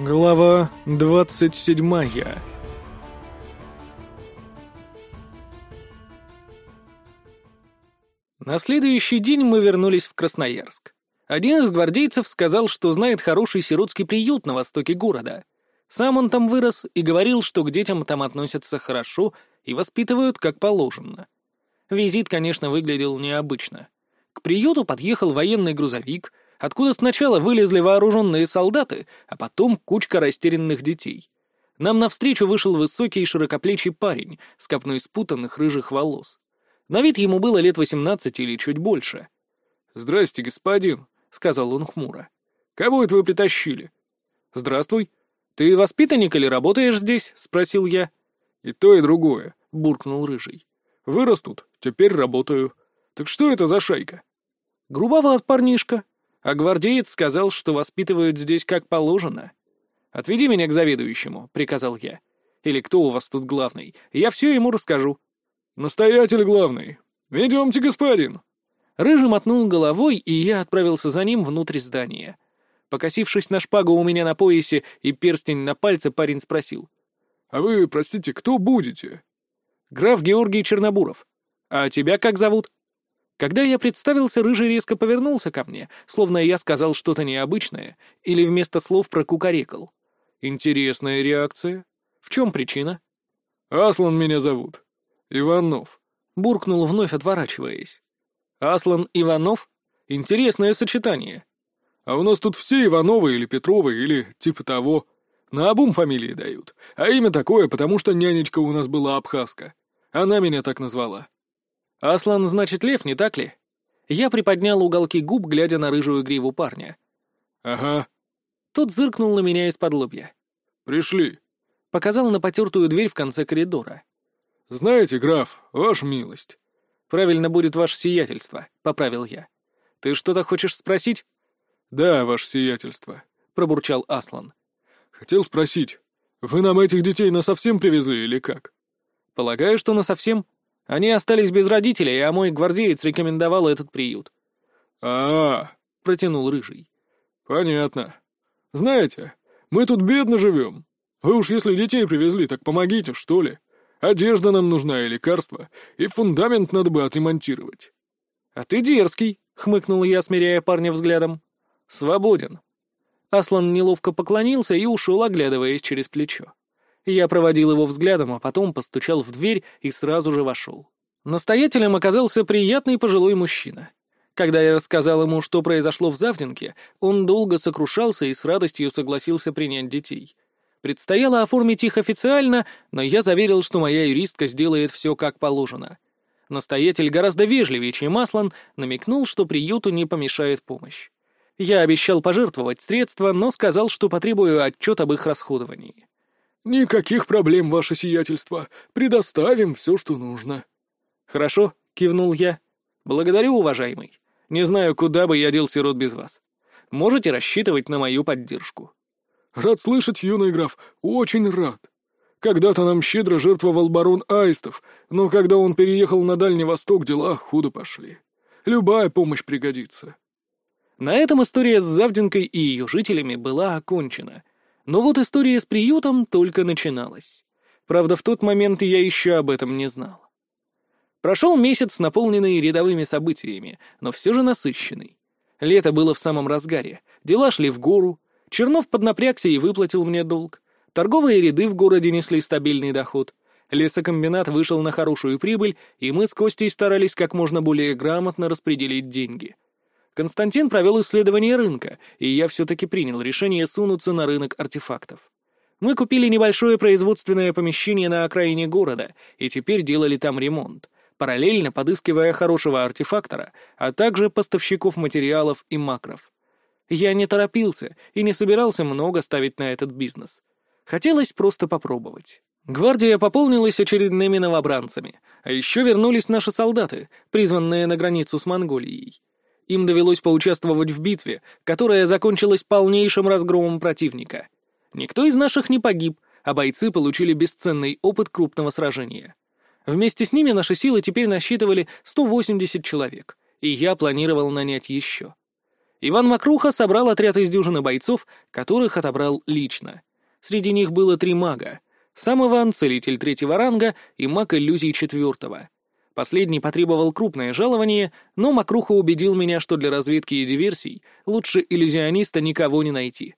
Глава двадцать седьмая На следующий день мы вернулись в Красноярск. Один из гвардейцев сказал, что знает хороший сиротский приют на востоке города. Сам он там вырос и говорил, что к детям там относятся хорошо и воспитывают как положено. Визит, конечно, выглядел необычно. К приюту подъехал военный грузовик — откуда сначала вылезли вооруженные солдаты, а потом кучка растерянных детей. Нам навстречу вышел высокий широкоплечий парень с копной спутанных рыжих волос. На вид ему было лет восемнадцать или чуть больше. «Здрасте, господин», — сказал он хмуро. «Кого это вы притащили?» «Здравствуй. Ты воспитанник или работаешь здесь?» — спросил я. «И то, и другое», — буркнул Рыжий. «Вырос тут, теперь работаю. Так что это за шайка?» «Грубоват парнишка», а гвардеец сказал, что воспитывают здесь как положено. «Отведи меня к заведующему», — приказал я. «Или кто у вас тут главный? Я все ему расскажу». «Настоятель главный. Идемте, господин». Рыжий мотнул головой, и я отправился за ним внутрь здания. Покосившись на шпагу у меня на поясе и перстень на пальце, парень спросил. «А вы, простите, кто будете?» «Граф Георгий Чернобуров. А тебя как зовут?» Когда я представился, Рыжий резко повернулся ко мне, словно я сказал что-то необычное, или вместо слов прокукарекал. Интересная реакция. В чем причина? «Аслан меня зовут. Иванов», — буркнул вновь, отворачиваясь. «Аслан Иванов? Интересное сочетание. А у нас тут все Ивановы или Петровы, или типа того. На обум фамилии дают. А имя такое, потому что нянечка у нас была абхазка. Она меня так назвала. «Аслан, значит, лев, не так ли?» Я приподнял уголки губ, глядя на рыжую гриву парня. «Ага». Тот зыркнул на меня из-под лобья. «Пришли». Показал на потертую дверь в конце коридора. «Знаете, граф, ваша милость». «Правильно будет ваше сиятельство», — поправил я. «Ты что-то хочешь спросить?» «Да, ваше сиятельство», — пробурчал Аслан. «Хотел спросить, вы нам этих детей насовсем привезли или как?» «Полагаю, что насовсем», они остались без родителей, а мой гвардеец рекомендовал этот приют. а, -а, -а протянул Рыжий. «Понятно. Знаете, мы тут бедно живем. Вы уж если детей привезли, так помогите, что ли. Одежда нам нужна и лекарства, и фундамент надо бы отремонтировать». «А ты дерзкий», — хмыкнул я, смиряя парня взглядом. «Свободен». Аслан неловко поклонился и ушел, оглядываясь через плечо. Я проводил его взглядом, а потом постучал в дверь и сразу же вошел. Настоятелем оказался приятный пожилой мужчина. Когда я рассказал ему, что произошло в Завдинке, он долго сокрушался и с радостью согласился принять детей. Предстояло оформить их официально, но я заверил, что моя юристка сделает все как положено. Настоятель гораздо вежливее, чем Аслан, намекнул, что приюту не помешает помощь. Я обещал пожертвовать средства, но сказал, что потребую отчет об их расходовании. «Никаких проблем, ваше сиятельство. Предоставим все, что нужно». «Хорошо», — кивнул я. «Благодарю, уважаемый. Не знаю, куда бы я дел сирот без вас. Можете рассчитывать на мою поддержку». «Рад слышать, юный граф, очень рад. Когда-то нам щедро жертвовал барон Аистов, но когда он переехал на Дальний Восток, дела худо пошли. Любая помощь пригодится». На этом история с Завдинкой и ее жителями была окончена — но вот история с приютом только начиналась. Правда, в тот момент я еще об этом не знал. Прошел месяц, наполненный рядовыми событиями, но все же насыщенный. Лето было в самом разгаре, дела шли в гору, Чернов поднапрягся и выплатил мне долг. Торговые ряды в городе несли стабильный доход. Лесокомбинат вышел на хорошую прибыль, и мы с Костей старались как можно более грамотно распределить деньги. Константин провел исследование рынка, и я все-таки принял решение сунуться на рынок артефактов. Мы купили небольшое производственное помещение на окраине города и теперь делали там ремонт, параллельно подыскивая хорошего артефактора, а также поставщиков материалов и макров. Я не торопился и не собирался много ставить на этот бизнес. Хотелось просто попробовать. Гвардия пополнилась очередными новобранцами, а еще вернулись наши солдаты, призванные на границу с Монголией. Им довелось поучаствовать в битве, которая закончилась полнейшим разгромом противника. Никто из наших не погиб, а бойцы получили бесценный опыт крупного сражения. Вместе с ними наши силы теперь насчитывали 180 человек, и я планировал нанять еще. Иван Макруха собрал отряд из дюжины бойцов, которых отобрал лично. Среди них было три мага. Сам Иван, целитель третьего ранга и маг иллюзий четвертого. Последний потребовал крупное жалование, но Макруха убедил меня, что для разведки и диверсий лучше иллюзиониста никого не найти.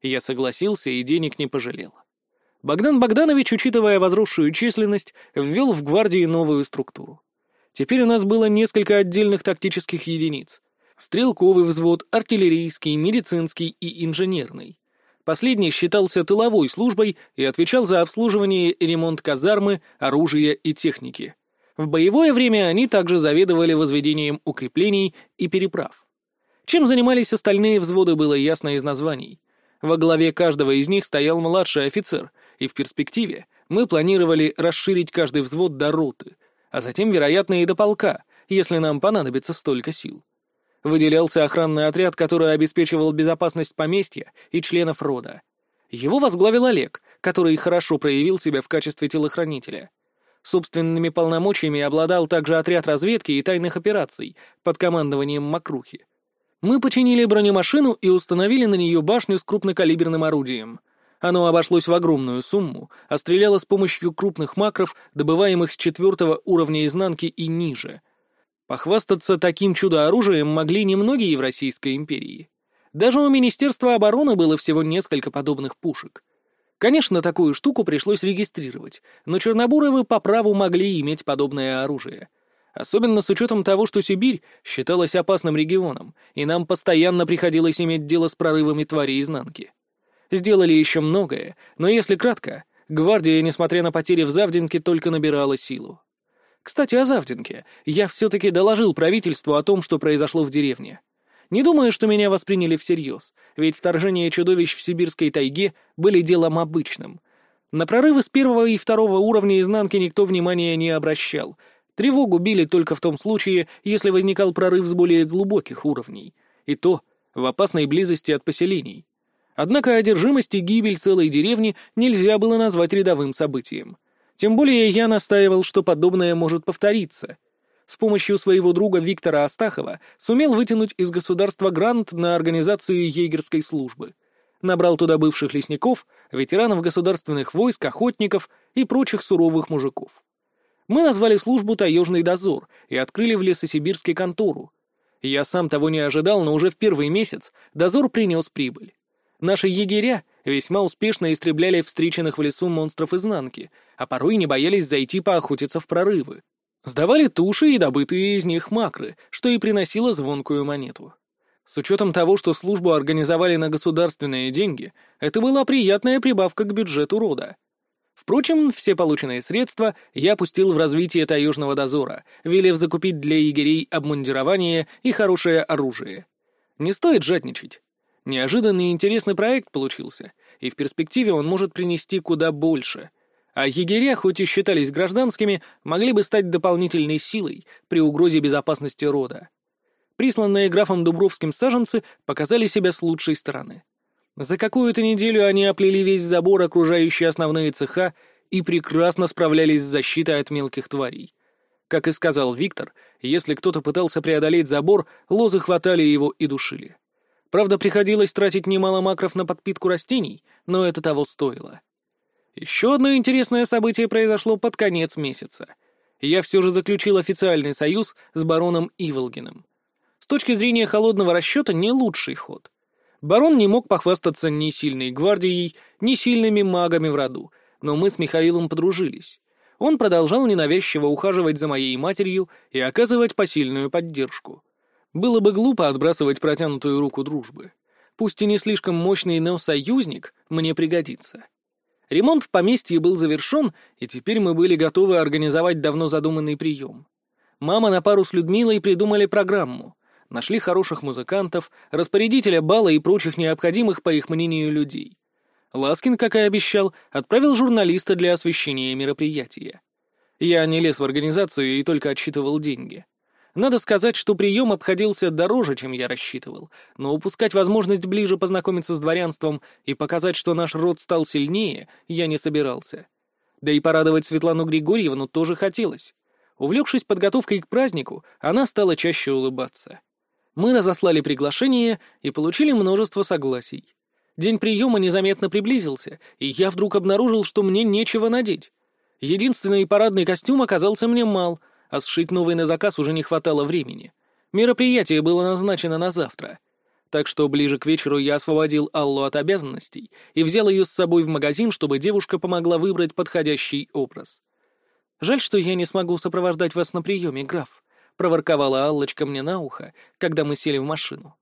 Я согласился и денег не пожалел. Богдан Богданович, учитывая возросшую численность, ввел в гвардии новую структуру. Теперь у нас было несколько отдельных тактических единиц. Стрелковый взвод, артиллерийский, медицинский и инженерный. Последний считался тыловой службой и отвечал за обслуживание и ремонт казармы, оружия и техники. В боевое время они также заведовали возведением укреплений и переправ. Чем занимались остальные взводы, было ясно из названий. Во главе каждого из них стоял младший офицер, и в перспективе мы планировали расширить каждый взвод до роты, а затем, вероятно, и до полка, если нам понадобится столько сил. Выделялся охранный отряд, который обеспечивал безопасность поместья и членов рода. Его возглавил Олег, который хорошо проявил себя в качестве телохранителя — Собственными полномочиями обладал также отряд разведки и тайных операций под командованием Макрухи. Мы починили бронемашину и установили на нее башню с крупнокалиберным орудием. Оно обошлось в огромную сумму, а стреляло с помощью крупных макров, добываемых с четвертого уровня изнанки и ниже. Похвастаться таким чудо-оружием могли немногие в Российской империи. Даже у Министерства обороны было всего несколько подобных пушек — Конечно, такую штуку пришлось регистрировать, но Чернобуровы по праву могли иметь подобное оружие. Особенно с учетом того, что Сибирь считалась опасным регионом, и нам постоянно приходилось иметь дело с прорывами твари изнанки. Сделали еще многое, но если кратко, гвардия, несмотря на потери в Завдинке, только набирала силу. Кстати, о Завдинке. Я все-таки доложил правительству о том, что произошло в деревне. Не думаю, что меня восприняли всерьез, ведь вторжение чудовищ в сибирской тайге были делом обычным. На прорывы с первого и второго уровня изнанки никто внимания не обращал. Тревогу били только в том случае, если возникал прорыв с более глубоких уровней. И то в опасной близости от поселений. Однако одержимость и гибель целой деревни нельзя было назвать рядовым событием. Тем более я настаивал, что подобное может повториться — с помощью своего друга Виктора Астахова сумел вытянуть из государства грант на организацию егерской службы. Набрал туда бывших лесников, ветеранов государственных войск, охотников и прочих суровых мужиков. Мы назвали службу «Таежный дозор» и открыли в Лесосибирске контору. Я сам того не ожидал, но уже в первый месяц дозор принес прибыль. Наши егеря весьма успешно истребляли встреченных в лесу монстров изнанки, а порой не боялись зайти поохотиться в прорывы. Сдавали туши и добытые из них макры, что и приносило звонкую монету. С учетом того, что службу организовали на государственные деньги, это была приятная прибавка к бюджету рода. Впрочем, все полученные средства я пустил в развитие таежного дозора, велев закупить для егерей обмундирование и хорошее оружие. Не стоит жадничать. Неожиданный и интересный проект получился, и в перспективе он может принести куда больше — а егеря, хоть и считались гражданскими, могли бы стать дополнительной силой при угрозе безопасности рода. Присланные графом Дубровским саженцы показали себя с лучшей стороны. За какую-то неделю они оплели весь забор, окружающий основные цеха, и прекрасно справлялись с защитой от мелких тварей. Как и сказал Виктор, если кто-то пытался преодолеть забор, лозы хватали его и душили. Правда, приходилось тратить немало макров на подпитку растений, но это того стоило. Еще одно интересное событие произошло под конец месяца. Я все же заключил официальный союз с бароном Иволгиным. С точки зрения холодного расчета, не лучший ход. Барон не мог похвастаться ни сильной гвардией, ни сильными магами в роду, но мы с Михаилом подружились. Он продолжал ненавязчиво ухаживать за моей матерью и оказывать посильную поддержку. Было бы глупо отбрасывать протянутую руку дружбы. Пусть и не слишком мощный, но союзник мне пригодится. Ремонт в поместье был завершен, и теперь мы были готовы организовать давно задуманный прием. Мама на пару с Людмилой придумали программу. Нашли хороших музыкантов, распорядителя бала и прочих необходимых, по их мнению, людей. Ласкин, как и обещал, отправил журналиста для освещения мероприятия. Я не лез в организацию и только отсчитывал деньги. Надо сказать, что прием обходился дороже, чем я рассчитывал, но упускать возможность ближе познакомиться с дворянством и показать, что наш род стал сильнее, я не собирался. Да и порадовать Светлану Григорьевну тоже хотелось. Увлекшись подготовкой к празднику, она стала чаще улыбаться. Мы разослали приглашение и получили множество согласий. День приема незаметно приблизился, и я вдруг обнаружил, что мне нечего надеть. Единственный парадный костюм оказался мне мал, а сшить новый на заказ уже не хватало времени. Мероприятие было назначено на завтра. Так что ближе к вечеру я освободил Аллу от обязанностей и взял ее с собой в магазин, чтобы девушка помогла выбрать подходящий образ. «Жаль, что я не смогу сопровождать вас на приеме, граф», — проворковала Аллочка мне на ухо, когда мы сели в машину.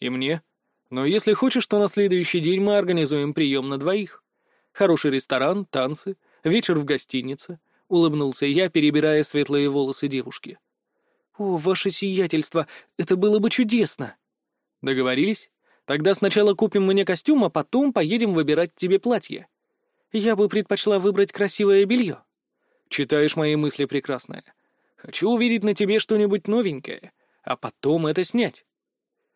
«И мне? Но если хочешь, то на следующий день мы организуем прием на двоих. Хороший ресторан, танцы, вечер в гостинице», — улыбнулся я, перебирая светлые волосы девушки. «О, ваше сиятельство, это было бы чудесно!» «Договорились? Тогда сначала купим мне костюм, а потом поедем выбирать тебе платье». «Я бы предпочла выбрать красивое белье». «Читаешь мои мысли, прекрасная. Хочу увидеть на тебе что-нибудь новенькое, а потом это снять».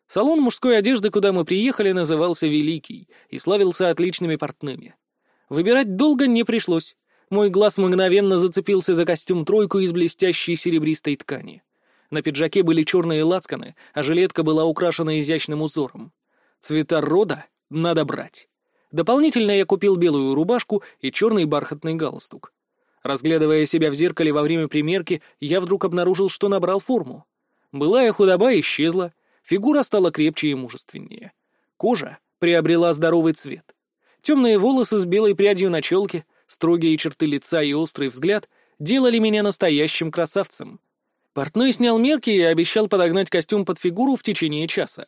Салон мужской одежды, куда мы приехали, назывался «Великий» и славился отличными портными. Выбирать долго не пришлось. Мой глаз мгновенно зацепился за костюм-тройку из блестящей серебристой ткани. На пиджаке были черные лацканы, а жилетка была украшена изящным узором. Цвета рода надо брать. Дополнительно я купил белую рубашку и черный бархатный галстук. Разглядывая себя в зеркале во время примерки, я вдруг обнаружил, что набрал форму. Былая худоба исчезла, фигура стала крепче и мужественнее. Кожа приобрела здоровый цвет. Темные волосы с белой прядью на челке, строгие черты лица и острый взгляд делали меня настоящим красавцем. Портной снял мерки и обещал подогнать костюм под фигуру в течение часа.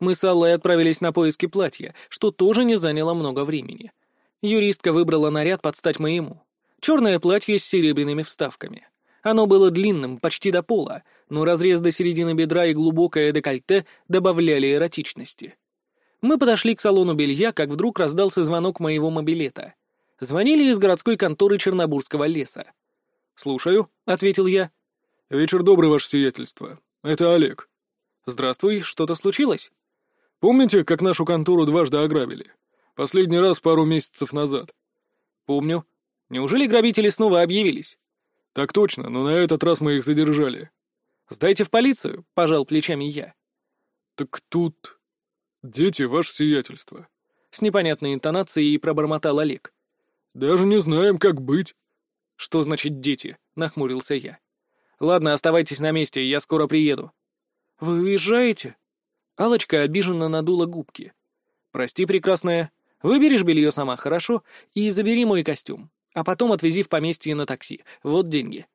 Мы с Аллой отправились на поиски платья, что тоже не заняло много времени. Юристка выбрала наряд под стать моему. Черное платье с серебряными вставками. Оно было длинным, почти до пола, но разрез до середины бедра и глубокое декольте добавляли эротичности. Мы подошли к салону белья, как вдруг раздался звонок моего мобилета. Звонили из городской конторы Чернобурского леса. «Слушаю», — ответил я. «Вечер добрый, ваше сиятельство. Это Олег». «Здравствуй, что-то случилось?» «Помните, как нашу контору дважды ограбили? Последний раз пару месяцев назад». «Помню. Неужели грабители снова объявились?» «Так точно, но на этот раз мы их задержали». «Сдайте в полицию», — пожал плечами я. «Так тут... дети, ваше сиятельство». С непонятной интонацией пробормотал Олег. «Даже не знаем, как быть». «Что значит дети?» — нахмурился я. Ладно, оставайтесь на месте, я скоро приеду». «Вы уезжаете?» Алочка обиженно надула губки. «Прости, прекрасная. Выберешь белье сама, хорошо? И забери мой костюм. А потом отвези в поместье на такси. Вот деньги».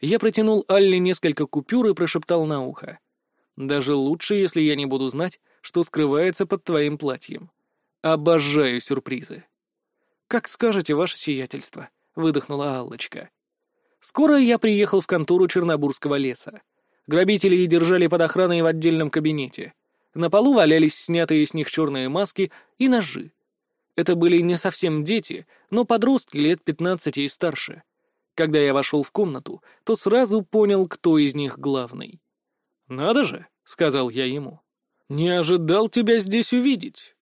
Я протянул Алле несколько купюр и прошептал на ухо. «Даже лучше, если я не буду знать, что скрывается под твоим платьем. Обожаю сюрпризы». «Как скажете, ваше сиятельство», — выдохнула Аллочка. Скоро я приехал в контору Чернобурского леса. Грабителей держали под охраной в отдельном кабинете. На полу валялись снятые с них черные маски и ножи. Это были не совсем дети, но подростки лет пятнадцати и старше. Когда я вошел в комнату, то сразу понял, кто из них главный. «Надо же», — сказал я ему, — «не ожидал тебя здесь увидеть.